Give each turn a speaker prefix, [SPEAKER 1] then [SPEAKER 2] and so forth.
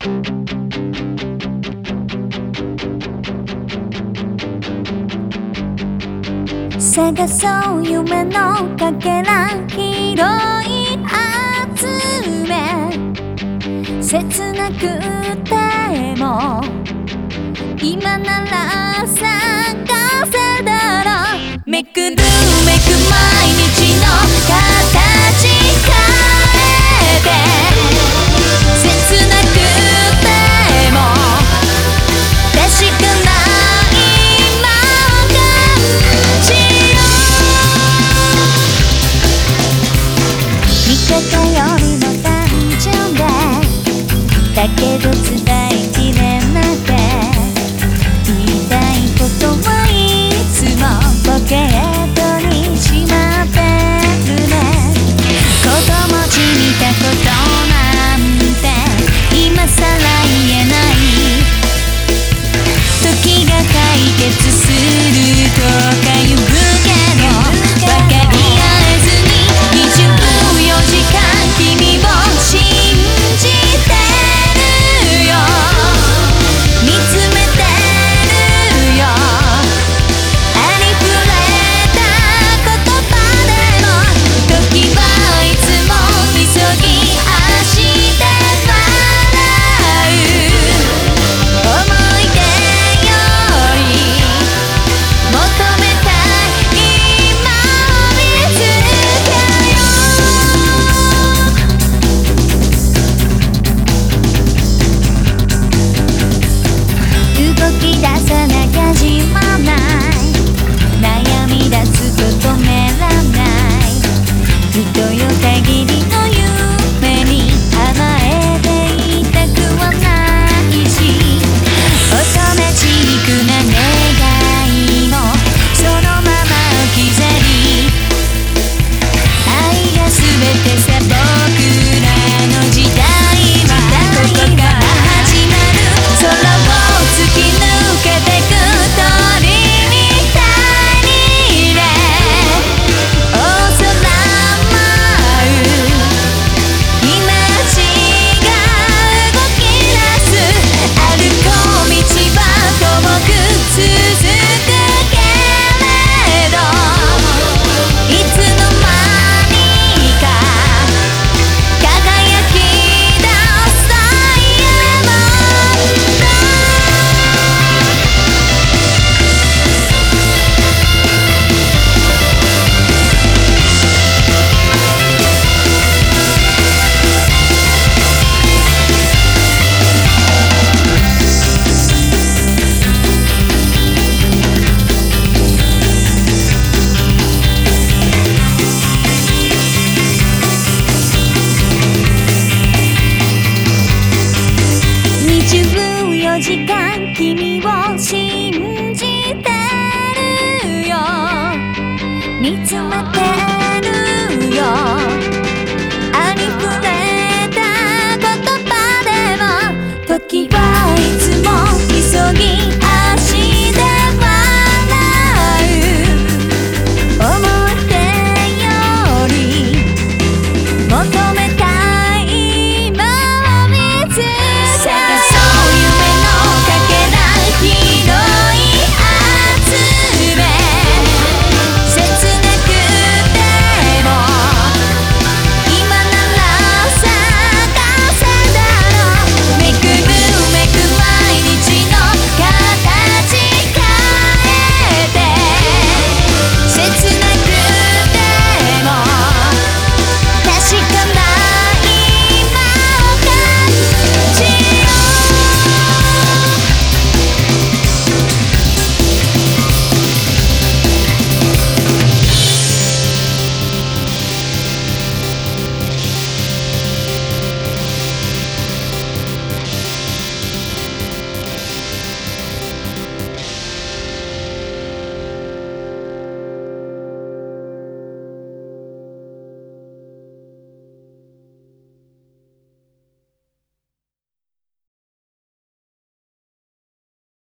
[SPEAKER 1] 探そう夢のかけら広い集め。切なくても今なら探せだろ。めくる。だけど伝えきれなくて言いたいことはいつもボケへと時間君を知る